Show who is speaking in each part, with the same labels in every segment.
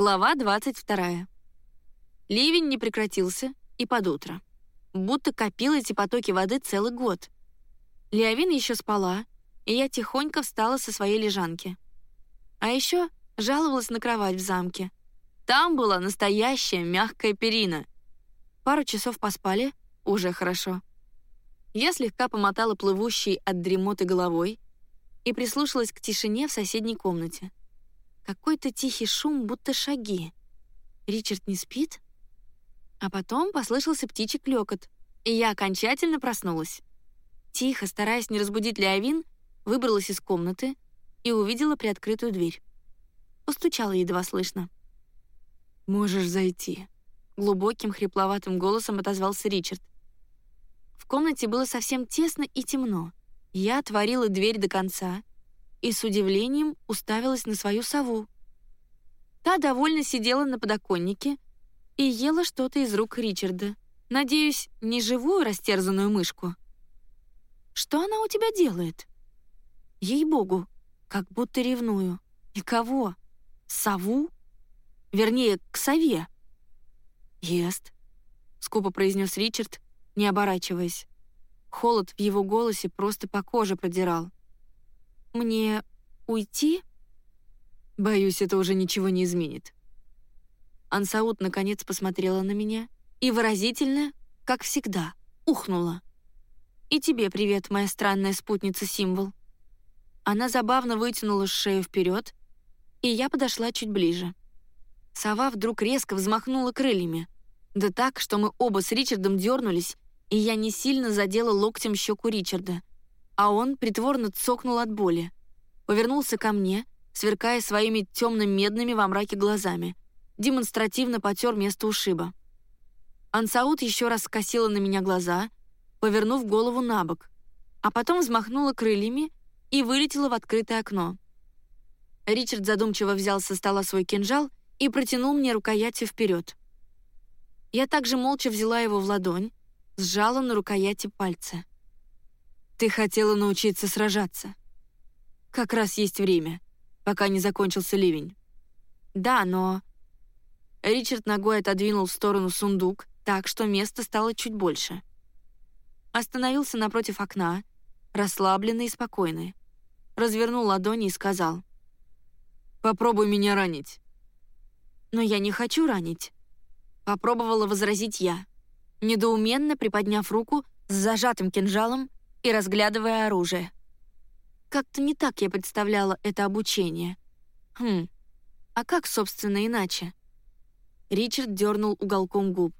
Speaker 1: Глава 22. Ливень не прекратился и под утро. Будто копил эти потоки воды целый год. Леовин еще спала, и я тихонько встала со своей лежанки. А еще жаловалась на кровать в замке. Там была настоящая мягкая перина. Пару часов поспали, уже хорошо. Я слегка помотала плывущей от дремоты головой и прислушалась к тишине в соседней комнате. Какой-то тихий шум, будто шаги. Ричард не спит? А потом послышался птичий клёкот, и я окончательно проснулась. Тихо, стараясь не разбудить Леовин, выбралась из комнаты и увидела приоткрытую дверь. Постучала едва слышно.
Speaker 2: «Можешь зайти», —
Speaker 1: глубоким хрипловатым голосом отозвался Ричард. В комнате было совсем тесно и темно. Я отворила дверь до конца и с удивлением уставилась на свою сову. Та довольно сидела на подоконнике и ела что-то из рук Ричарда. Надеюсь, не живую растерзанную мышку. Что она у тебя делает? Ей-богу, как будто ревную. И кого? Сову? Вернее, к сове. «Ест», — скупо произнес Ричард, не оборачиваясь. Холод в его голосе просто по коже продирал. Мне уйти?
Speaker 2: Боюсь, это уже ничего не изменит.
Speaker 1: Ансаут наконец посмотрела на меня и выразительно, как всегда, ухнула. «И тебе привет, моя странная спутница-символ». Она забавно вытянула шею вперед, и я подошла чуть ближе. Сова вдруг резко взмахнула крыльями, да так, что мы оба с Ричардом дернулись, и я не сильно задела локтем щеку Ричарда — а он притворно цокнул от боли. Повернулся ко мне, сверкая своими темно-медными во мраке глазами, демонстративно потер место ушиба. Ансаут еще раз скосила на меня глаза, повернув голову на бок, а потом взмахнула крыльями и вылетела в открытое окно. Ричард задумчиво взял со стола свой кинжал и протянул мне рукоятью вперед. Я также молча взяла его в ладонь, сжала на рукояти пальцы.
Speaker 2: Ты хотела научиться сражаться. Как раз есть время, пока не закончился ливень.
Speaker 1: Да, но... Ричард ногой отодвинул в сторону сундук, так что места стало чуть больше. Остановился напротив окна, расслабленный и спокойный. Развернул ладони и сказал.
Speaker 2: «Попробуй меня ранить».
Speaker 1: «Но я не хочу ранить», — попробовала возразить я, недоуменно приподняв руку с зажатым кинжалом и разглядывая оружие. Как-то не так я представляла это обучение. Хм, а как, собственно, иначе? Ричард дернул уголком губ.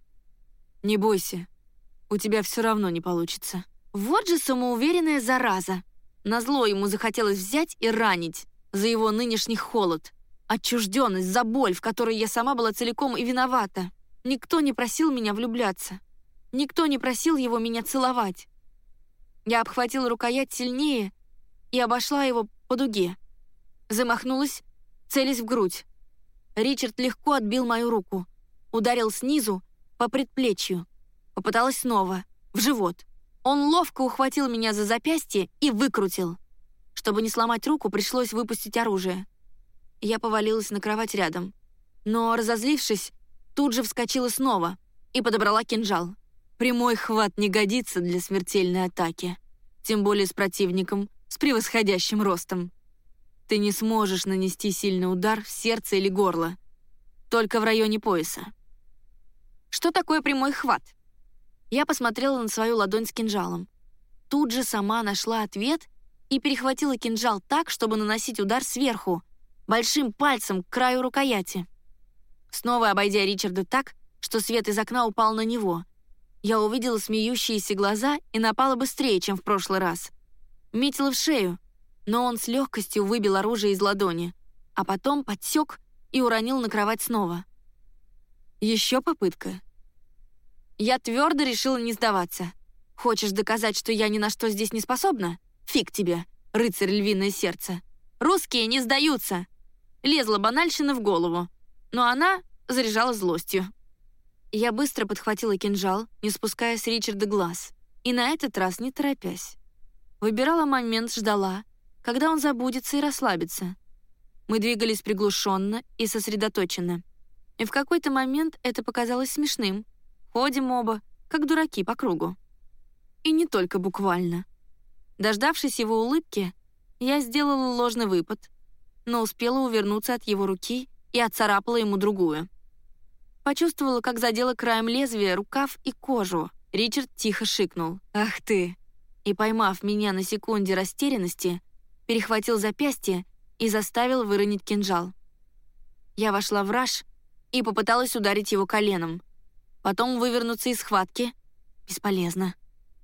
Speaker 2: «Не бойся, у тебя все равно не получится».
Speaker 1: Вот же самоуверенная зараза. Назло ему захотелось взять и ранить за его нынешний холод, отчужденность, за боль, в которой я сама была целиком и виновата. Никто не просил меня влюбляться. Никто не просил его меня целовать. Я обхватила рукоять сильнее и обошла его по дуге. Замахнулась, целясь в грудь. Ричард легко отбил мою руку, ударил снизу по предплечью. Попыталась снова, в живот. Он ловко ухватил меня за запястье и выкрутил. Чтобы не сломать руку, пришлось выпустить оружие. Я повалилась на кровать рядом. Но, разозлившись, тут же вскочила снова и подобрала кинжал. Прямой хват не годится для смертельной атаки, тем более с противником с превосходящим ростом. Ты не сможешь нанести сильный удар в сердце или горло, только в районе пояса. Что такое прямой хват? Я посмотрела на свою ладонь с кинжалом. Тут же сама нашла ответ и перехватила кинжал так, чтобы наносить удар сверху, большим пальцем к краю рукояти. Снова обойдя Ричарда так, что свет из окна упал на него — я увидела смеющиеся глаза и напала быстрее, чем в прошлый раз. Метила в шею, но он с легкостью выбил оружие из ладони, а потом подсек и уронил на кровать снова. Еще попытка. Я твердо решила не сдаваться. Хочешь доказать, что я ни на что здесь не способна? Фиг тебе, рыцарь львиное сердце. Русские не сдаются. Лезла банальщина в голову, но она заряжала злостью. Я быстро подхватила кинжал, не спуская с Ричарда глаз, и на этот раз не торопясь. Выбирала момент, ждала, когда он забудется и расслабится. Мы двигались приглушенно и сосредоточенно. И в какой-то момент это показалось смешным. Ходим оба, как дураки по кругу. И не только буквально. Дождавшись его улыбки, я сделала ложный выпад, но успела увернуться от его руки и отцарапала ему другую. Почувствовала, как задела краем лезвия рукав и кожу. Ричард тихо шикнул. «Ах ты!» И, поймав меня на секунде растерянности, перехватил запястье и заставил выронить кинжал. Я вошла в раж и попыталась ударить его коленом. Потом вывернуться из схватки. Бесполезно.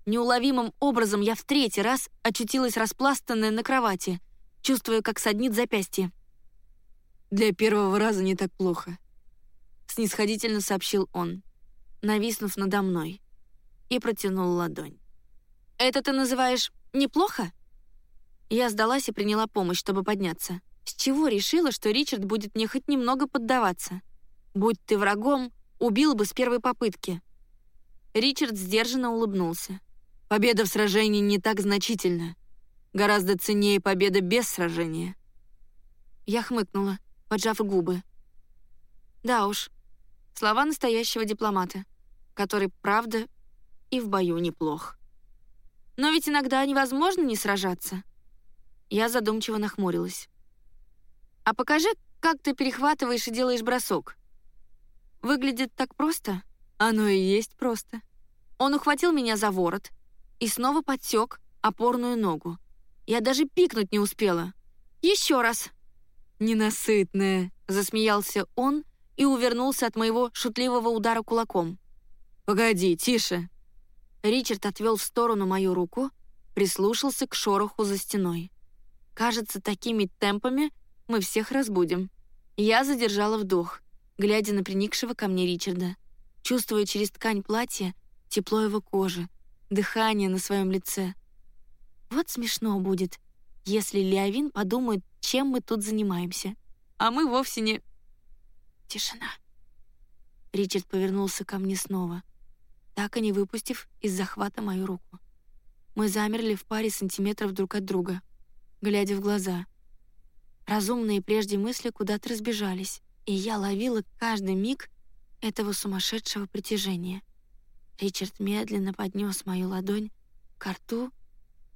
Speaker 1: Неуловимым образом я в третий раз очутилась распластанная на кровати, чувствуя, как саднит запястье.
Speaker 2: «Для первого раза не так плохо», — снисходительно сообщил он, нависнув надо мной, и протянул ладонь.
Speaker 1: «Это ты называешь неплохо?» Я сдалась и приняла помощь, чтобы подняться. С чего решила, что Ричард будет мне хоть немного поддаваться? Будь ты врагом, убил бы с первой попытки. Ричард сдержанно улыбнулся.
Speaker 2: Победа в сражении не так значительна. Гораздо ценнее победа без сражения.
Speaker 1: Я хмыкнула, поджав губы. Да уж, слова настоящего дипломата, который, правда, и в бою неплох. Но ведь иногда невозможно не сражаться. Я задумчиво нахмурилась. «А покажи, как ты перехватываешь и делаешь бросок. Выглядит так просто?»
Speaker 2: «Оно и есть просто».
Speaker 1: Он ухватил меня за ворот, и снова подсек опорную ногу. Я даже пикнуть не успела. Еще раз.
Speaker 2: «Ненасытная», —
Speaker 1: засмеялся он и увернулся от моего шутливого удара кулаком.
Speaker 2: «Погоди, тише».
Speaker 1: Ричард отвел в сторону мою руку, прислушался к шороху за стеной. Кажется, такими темпами мы всех разбудим. Я задержала вдох, глядя на приникшего ко мне Ричарда, чувствуя через ткань платья тепло его кожи, дыхание на своем лице. Вот смешно будет, если Леовин подумает, чем мы тут занимаемся. А мы вовсе не... Тишина. Ричард повернулся ко мне снова, так и не выпустив из захвата мою руку. Мы замерли в паре сантиметров друг от друга, глядя в глаза. Разумные прежде мысли куда-то разбежались, и я ловила каждый миг этого сумасшедшего притяжения. Ричард медленно поднес мою ладонь к рту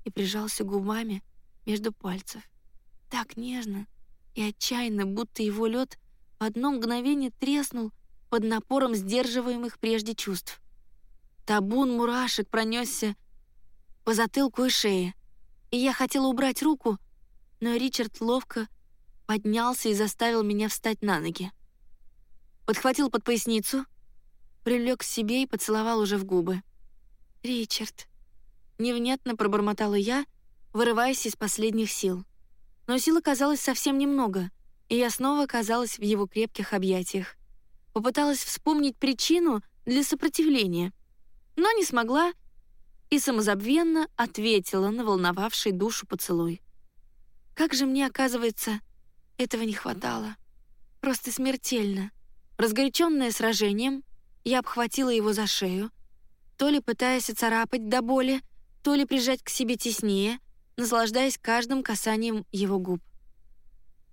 Speaker 1: и прижался губами между пальцев. Так нежно и отчаянно, будто его лед одно мгновение треснул под напором сдерживаемых прежде чувств. Табун мурашек пронесся по затылку и шее, и я хотела убрать руку, но Ричард ловко поднялся и заставил меня встать на ноги. Подхватил под поясницу — привлек к себе и поцеловал уже в губы. «Ричард», — невнятно пробормотала я, вырываясь из последних сил. Но сил оказалось совсем немного, и я снова оказалась в его крепких объятиях. Попыталась вспомнить причину для сопротивления, но не смогла и самозабвенно ответила на волновавший душу поцелуй. Как же мне, оказывается, этого не хватало. Просто смертельно. Разгоряченная сражением, я обхватила его за шею, то ли пытаясь оцарапать до боли, то ли прижать к себе теснее, наслаждаясь каждым касанием его губ.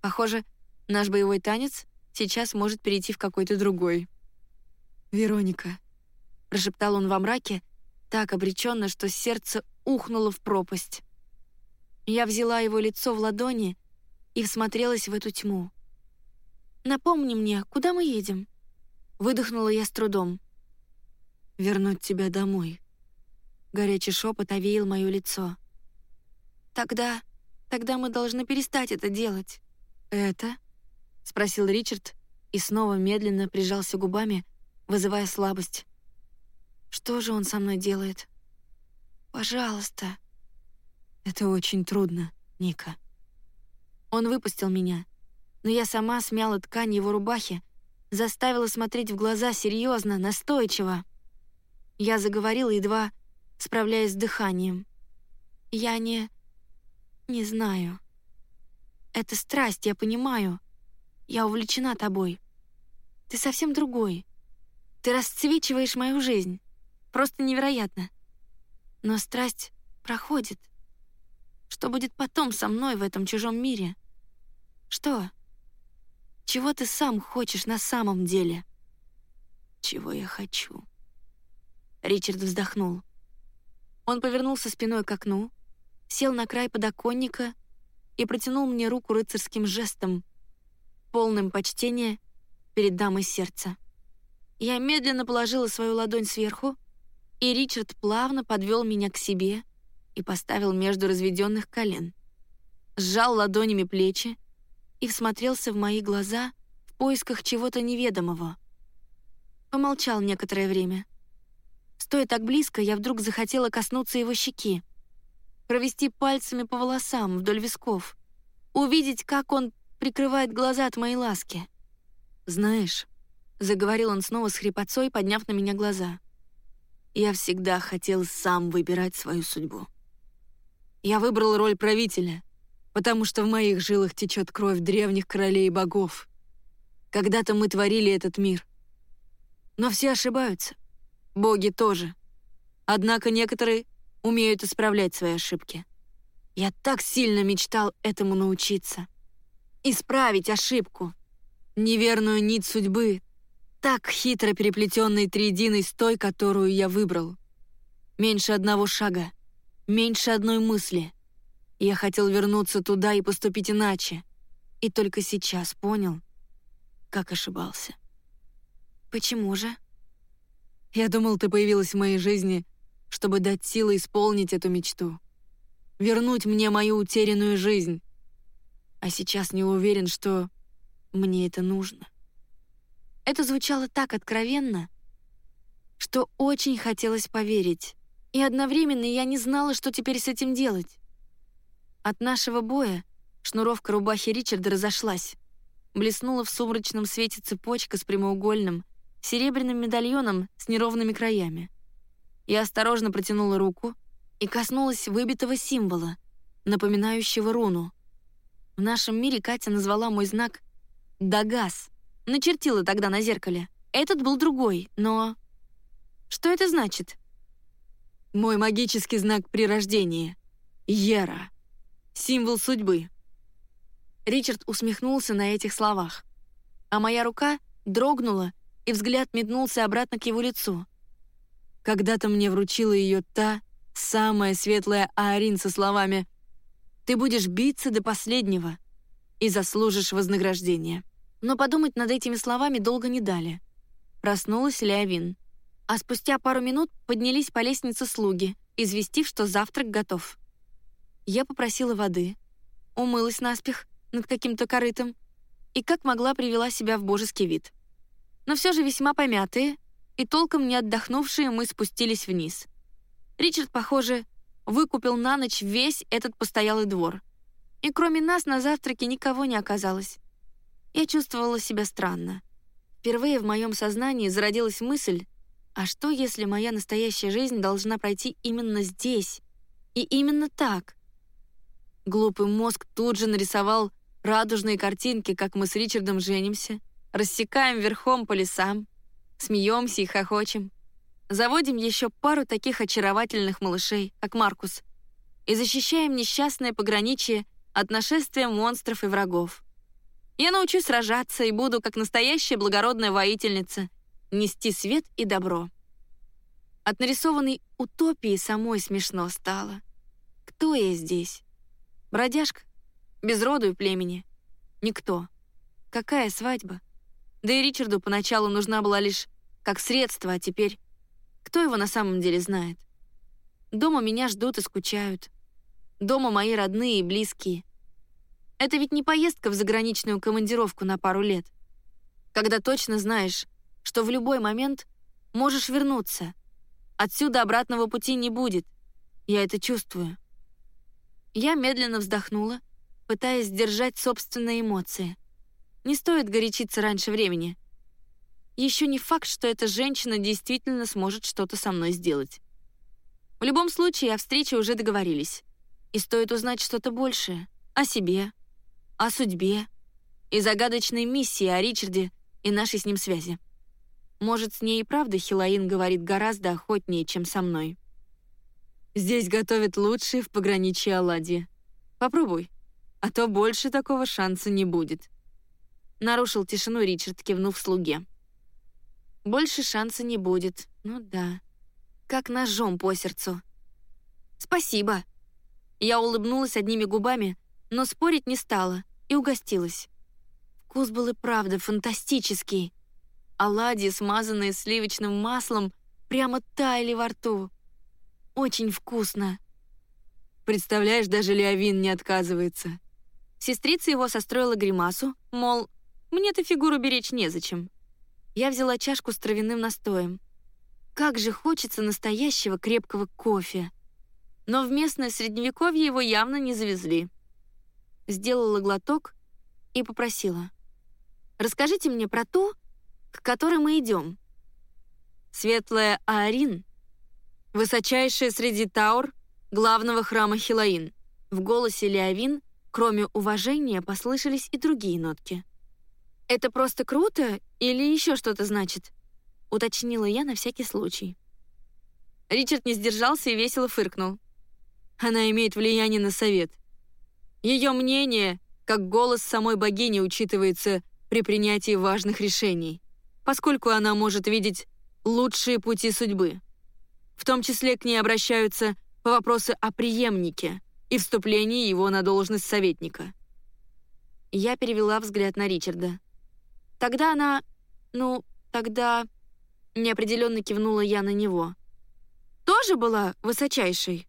Speaker 1: Похоже, наш боевой танец сейчас может перейти в какой-то другой.
Speaker 2: «Вероника», —
Speaker 1: прошептал он во мраке, так обреченно, что сердце ухнуло в пропасть. Я взяла его лицо в ладони и всмотрелась в эту тьму. «Напомни мне, куда мы едем?» Выдохнула я с трудом.
Speaker 2: «Вернуть тебя домой». Горячий шепот овеял мое лицо.
Speaker 1: «Тогда... тогда мы должны перестать это делать».
Speaker 2: «Это?» — спросил Ричард и снова медленно прижался губами, вызывая слабость.
Speaker 1: «Что же он со мной делает?» «Пожалуйста».
Speaker 2: «Это очень трудно, Ника».
Speaker 1: Он выпустил меня, но я сама смяла ткань его рубахи, заставила смотреть в глаза серьезно, настойчиво. Я заговорила, едва справляясь с дыханием. «Я не... не знаю. Это страсть, я понимаю. Я увлечена тобой. Ты совсем другой. Ты расцвечиваешь мою жизнь. Просто невероятно. Но страсть проходит. Что будет потом со мной в этом чужом мире? Что?» Чего ты сам хочешь на самом деле?»
Speaker 2: чего я хочу». Ричард вздохнул. Он повернулся спиной к окну, сел на край подоконника и протянул мне руку рыцарским жестом, полным почтения перед дамой сердца. Я медленно положила свою ладонь сверху, и Ричард плавно подвел меня к себе и поставил между разведенных колен. Сжал ладонями плечи и всмотрелся в мои глаза в поисках чего-то неведомого. Помолчал некоторое время. Стоя так близко, я вдруг захотела коснуться его щеки, провести пальцами по волосам вдоль висков, увидеть, как он прикрывает глаза от моей ласки. «Знаешь», — заговорил он снова с хрипотцой, подняв на меня глаза, «я всегда хотел сам выбирать свою судьбу. Я выбрал роль правителя, потому что в моих жилах течет кровь древних королей и богов. Когда-то мы творили этот мир. Но все ошибаются. Боги тоже. Однако некоторые умеют исправлять свои ошибки. Я так сильно мечтал этому научиться. Исправить ошибку. Неверную нить судьбы, так хитро переплетенной триединой с той, которую я выбрал. Меньше одного шага, меньше одной мысли. Я хотел вернуться туда и поступить иначе. И только сейчас понял, как ошибался.
Speaker 1: «Почему же?»
Speaker 2: «Я думал, ты появилась в моей жизни, чтобы дать силы исполнить эту мечту. Вернуть мне мою утерянную жизнь. А сейчас не уверен, что мне это нужно».
Speaker 1: Это звучало так откровенно, что очень хотелось поверить. И одновременно я не знала, что теперь с этим делать. От нашего боя шнуровка рубахи Ричарда разошлась. Блеснула в сумрачном свете цепочка с прямоугольным, серебряным медальоном с неровными краями. Я осторожно протянула руку и коснулась выбитого символа, напоминающего руну. В нашем мире Катя назвала мой знак «Дагас», Начертила тогда на зеркале. Этот был другой, но... Что это значит? Мой магический знак при рождении. Ера. Символ судьбы. Ричард усмехнулся на этих словах. А моя рука дрогнула, и взгляд метнулся обратно к его лицу. Когда-то мне вручила ее та, самая светлая Аарин со словами «Ты будешь биться до последнего и заслужишь вознаграждение». Но подумать над этими словами долго не дали. Проснулась Леовин. А спустя пару минут поднялись по лестнице слуги, известив, что завтрак готов. Я попросила воды, умылась наспех над каким-то корытом и как могла привела себя в божеский вид. Но все же весьма помятые и толком не отдохнувшие мы спустились вниз. Ричард, похоже, выкупил на ночь весь этот постоялый двор. И кроме нас на завтраке никого не оказалось. Я чувствовала себя странно. Впервые в моем сознании зародилась мысль, а что, если моя настоящая жизнь должна пройти именно здесь? И именно так? Глупый мозг тут же нарисовал радужные картинки, как мы с Ричардом женимся, рассекаем верхом по лесам, смеемся и хохочем, заводим еще пару таких очаровательных малышей, как Маркус, и защищаем несчастное пограничье от нашествия монстров и врагов. Я научусь сражаться и буду, как настоящая благородная воительница, нести свет и добро. От нарисованной утопии самой смешно стало. Кто я здесь? Бродяжка? Без роду и племени? Никто. Какая свадьба? Да и Ричарду поначалу нужна была лишь как средство, а теперь... Кто его на самом деле знает? Дома меня ждут и скучают. Дома мои родные и близкие. Это ведь не поездка в заграничную командировку на пару лет. Когда точно знаешь, что в любой момент можешь вернуться. Отсюда обратного пути не будет. Я это чувствую. Я медленно вздохнула, пытаясь сдержать собственные эмоции. Не стоит горячиться раньше времени. Еще не факт, что эта женщина действительно сможет что-то со мной сделать. В любом случае, о встрече уже договорились. И стоит узнать что-то большее. О себе, о судьбе и загадочной миссии о Ричарде и нашей с ним связи. Может, с ней и правда Хилаин говорит гораздо охотнее, чем со мной. Здесь готовят лучшие в пограничье оладьи. Попробуй, а то больше такого шанса не будет. Нарушил тишину Ричард, кивнув слуге. Больше шанса не будет. Ну да. Как ножом по сердцу. «Спасибо». Я улыбнулась одними губами, но спорить не стала и угостилась. Вкус был и правда фантастический. Оладьи, смазанные сливочным маслом, прямо таяли во рту. Очень вкусно. Представляешь, даже Леовин не отказывается. Сестрица его состроила гримасу, мол, мне-то фигуру беречь незачем. Я взяла чашку с травяным настоем. Как же хочется настоящего крепкого кофе. Но в местное средневековье его явно не завезли. Сделала глоток и попросила. «Расскажите мне про ту, к которой мы идем». Светлая Аарин, высочайшая среди Таур, главного храма Хилаин. В голосе Леовин, кроме уважения, послышались и другие нотки. «Это просто круто или еще что-то значит?» — уточнила я на всякий случай. Ричард не сдержался и весело фыркнул. Она имеет влияние на совет. Ее мнение, как голос самой богини, учитывается при принятии важных решений, поскольку она может видеть лучшие пути судьбы. В том числе к ней обращаются по вопросу о преемнике и вступлении его на должность советника. Я перевела взгляд на Ричарда. Тогда она... Ну, тогда... Неопределенно кивнула я на него. Тоже была высочайшей?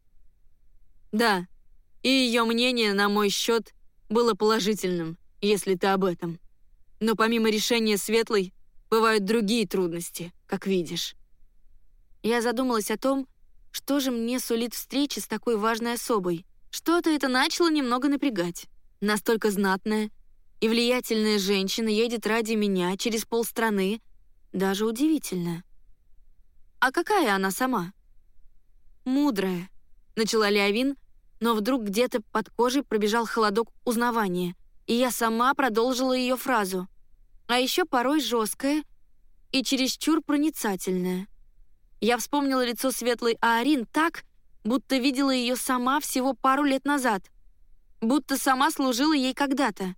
Speaker 1: Да. И ее мнение на мой счет было положительным, если ты об этом. Но помимо решения светлой, бывают другие трудности, как видишь. Я задумалась о том, что же мне сулит встреча с такой важной особой. Что-то это начало немного напрягать. Настолько знатная, и влиятельная женщина едет ради меня через полстраны, даже удивительно. А какая она сама? Мудрая, начала Леовин, но вдруг где-то под кожей пробежал холодок узнавания, и я сама продолжила ее фразу. А еще порой жесткая и чересчур проницательная. Я вспомнила лицо светлой Аарин так, будто видела ее сама всего пару лет назад, будто сама служила ей когда-то.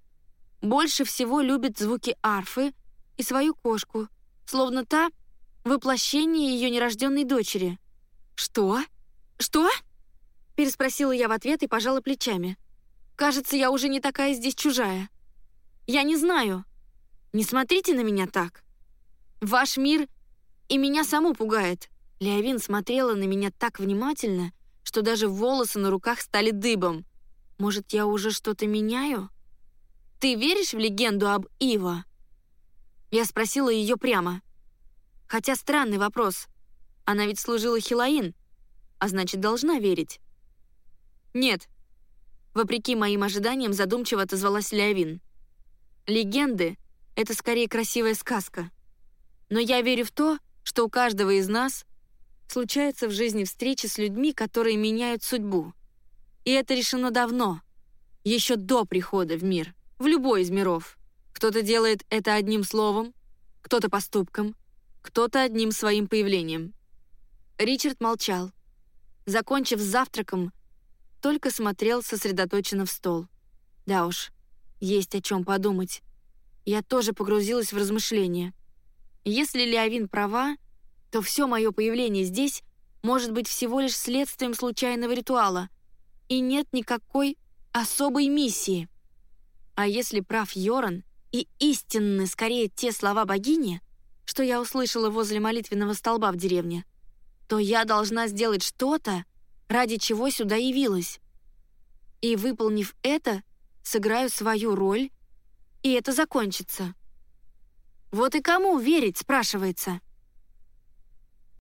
Speaker 1: Больше всего любит звуки арфы и свою кошку, словно та — воплощение ее нерожденной дочери. «Что? Что?» — переспросила я в ответ и пожала плечами. «Кажется, я уже не такая здесь чужая. Я не знаю. Не смотрите на меня так. Ваш мир и меня саму пугает». Леовин смотрела на меня так внимательно, что даже волосы на руках стали дыбом. «Может, я уже что-то меняю?» «Ты веришь в легенду об Иво?» Я спросила ее прямо. Хотя странный вопрос. Она ведь служила Хилаин, а значит, должна верить. «Нет». Вопреки моим ожиданиям задумчиво отозвалась Леовин. «Легенды — это скорее красивая сказка. Но я верю в то, что у каждого из нас случается в жизни встречи с людьми, которые меняют судьбу. И это решено давно, еще до прихода в мир в любой из миров. Кто-то делает это одним словом, кто-то поступком, кто-то одним своим появлением. Ричард молчал. Закончив с завтраком, только смотрел сосредоточенно в стол. Да уж, есть о чем подумать. Я тоже погрузилась в размышления. Если Леовин права, то все мое появление здесь может быть всего лишь следствием случайного ритуала, и нет никакой особой миссии. А если прав Йоран, и истинны скорее те слова богини, что я услышала возле молитвенного столба в деревне, то я должна сделать что-то, ради чего сюда явилась. И, выполнив это, сыграю свою роль, и это закончится. Вот и кому верить, спрашивается.